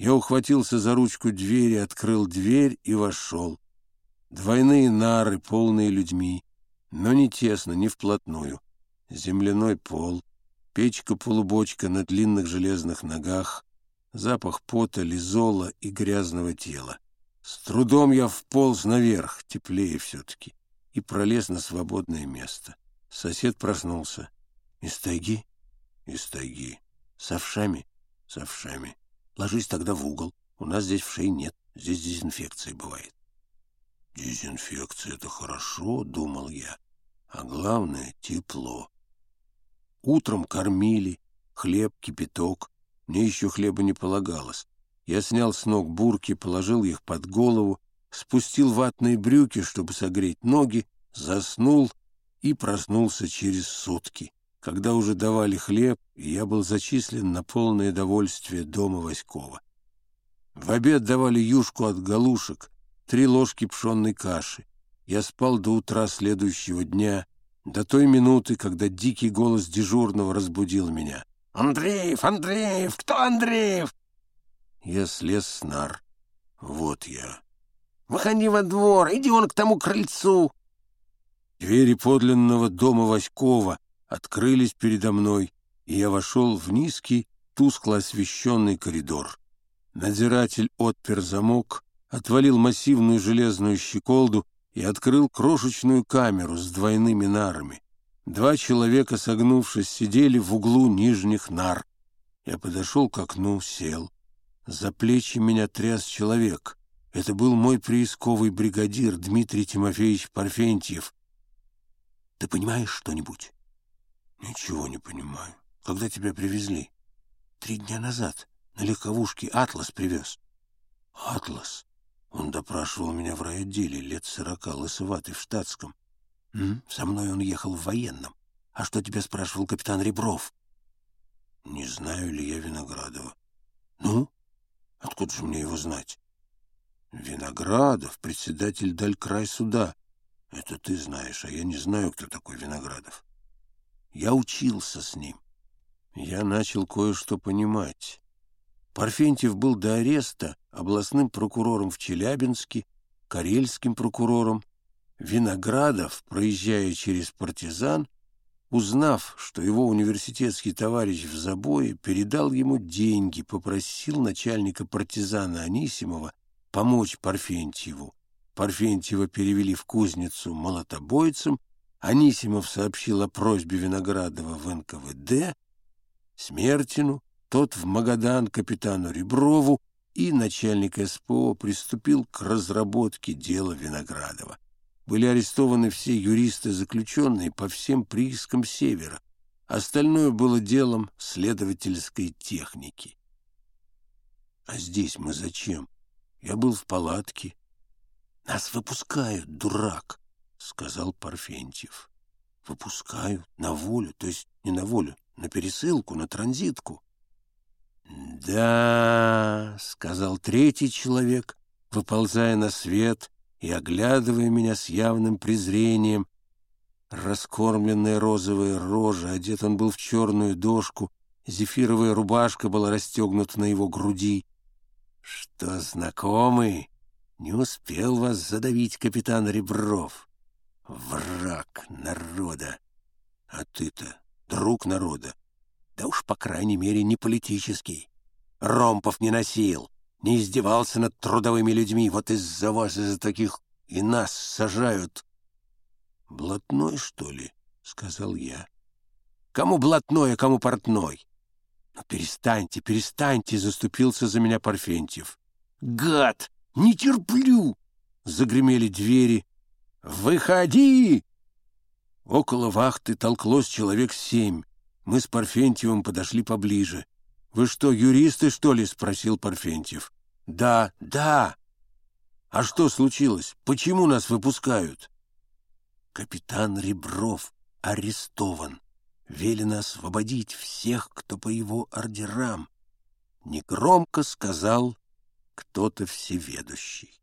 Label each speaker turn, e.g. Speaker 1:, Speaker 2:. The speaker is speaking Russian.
Speaker 1: Я ухватился за ручку двери, открыл дверь и вошел. Двойные нары, полные людьми, но не тесно, не вплотную. Земляной пол, печка-полубочка на длинных железных ногах, запах пота, лизола и грязного тела. С трудом я вполз наверх, теплее все-таки, и пролез на свободное место. Сосед проснулся. Из тайги? Из тайги. С овшами? С овшами. Ложись тогда в угол. У нас здесь вшей нет. Здесь дезинфекция бывает. Дезинфекция — это хорошо, думал я. А главное — тепло. Утром кормили, хлеб, кипяток. Мне еще хлеба не полагалось. Я снял с ног бурки, положил их под голову, спустил ватные брюки, чтобы согреть ноги, заснул и проснулся через сутки, когда уже давали хлеб, и я был зачислен на полное довольствие дома Васькова. В обед давали юшку от галушек, три ложки пшенной каши. Я спал до утра следующего дня, до той минуты, когда дикий голос дежурного разбудил меня. «Андреев! Андреев! Кто Андреев?» Я слез с нар. Вот я. «Выходи во двор, иди он к тому крыльцу!» Двери подлинного дома Васькова открылись передо мной, и я вошел в низкий, тускло освещенный коридор. Надзиратель отпер замок, отвалил массивную железную щеколду и открыл крошечную камеру с двойными нарами. Два человека, согнувшись, сидели в углу нижних нар. Я подошел к окну, сел. За плечи меня тряс человек. Это был мой приисковый бригадир Дмитрий Тимофеевич Парфентьев, ты понимаешь что-нибудь? Ничего не понимаю. Когда тебя привезли? Три дня назад. На легковушке «Атлас» привез. «Атлас»? Он допрашивал меня в райотделе, лет сорока, лысоватый, в штатском. М? Со мной он ехал в военном. А что тебя спрашивал капитан Ребров? Не знаю ли я Виноградова. Ну? Откуда же мне его знать? Виноградов, председатель Далькрай суда. Это ты знаешь, а я не знаю, кто такой Виноградов. Я учился с ним. Я начал кое-что понимать. Парфентьев был до ареста областным прокурором в Челябинске, карельским прокурором. Виноградов, проезжая через партизан, узнав, что его университетский товарищ в забое, передал ему деньги, попросил начальника партизана Анисимова помочь Парфентьеву. Парфентьева перевели в кузницу молотобойцем, Анисимов сообщил о просьбе Виноградова в НКВД, Смертину, тот в Магадан капитану Реброву, и начальник СПО приступил к разработке дела Виноградова. Были арестованы все юристы-заключенные по всем приискам Севера. Остальное было делом следовательской техники. А здесь мы зачем? Я был в палатке, нас выпускают, дурак, сказал Парфентьев. Выпускают на волю, то есть не на волю, на пересылку, на транзитку. Да, сказал третий человек, выползая на свет и оглядывая меня с явным презрением. Раскормленная розовая рожа, одет он был в черную дошку, зефировая рубашка была расстегнута на его груди. Что, знакомый? Не успел вас задавить капитан Ребров. Враг народа. А ты-то друг народа. Да уж, по крайней мере, не политический. Ромпов не носил, не издевался над трудовыми людьми. Вот из-за вас, из-за таких и нас сажают. «Блатной, что ли?» — сказал я. «Кому блатной, а кому портной?» «Ну, перестаньте, перестаньте!» — заступился за меня Парфентьев. «Гад! Не терплю!» Загремели двери. «Выходи!» Около вахты толклось человек семь. Мы с Парфентьевым подошли поближе. «Вы что, юристы, что ли?» — спросил Парфентьев. «Да, да!» «А что случилось? Почему нас выпускают?» «Капитан Ребров арестован. Велено освободить всех, кто по его ордерам», — негромко сказал кто-то всеведущий.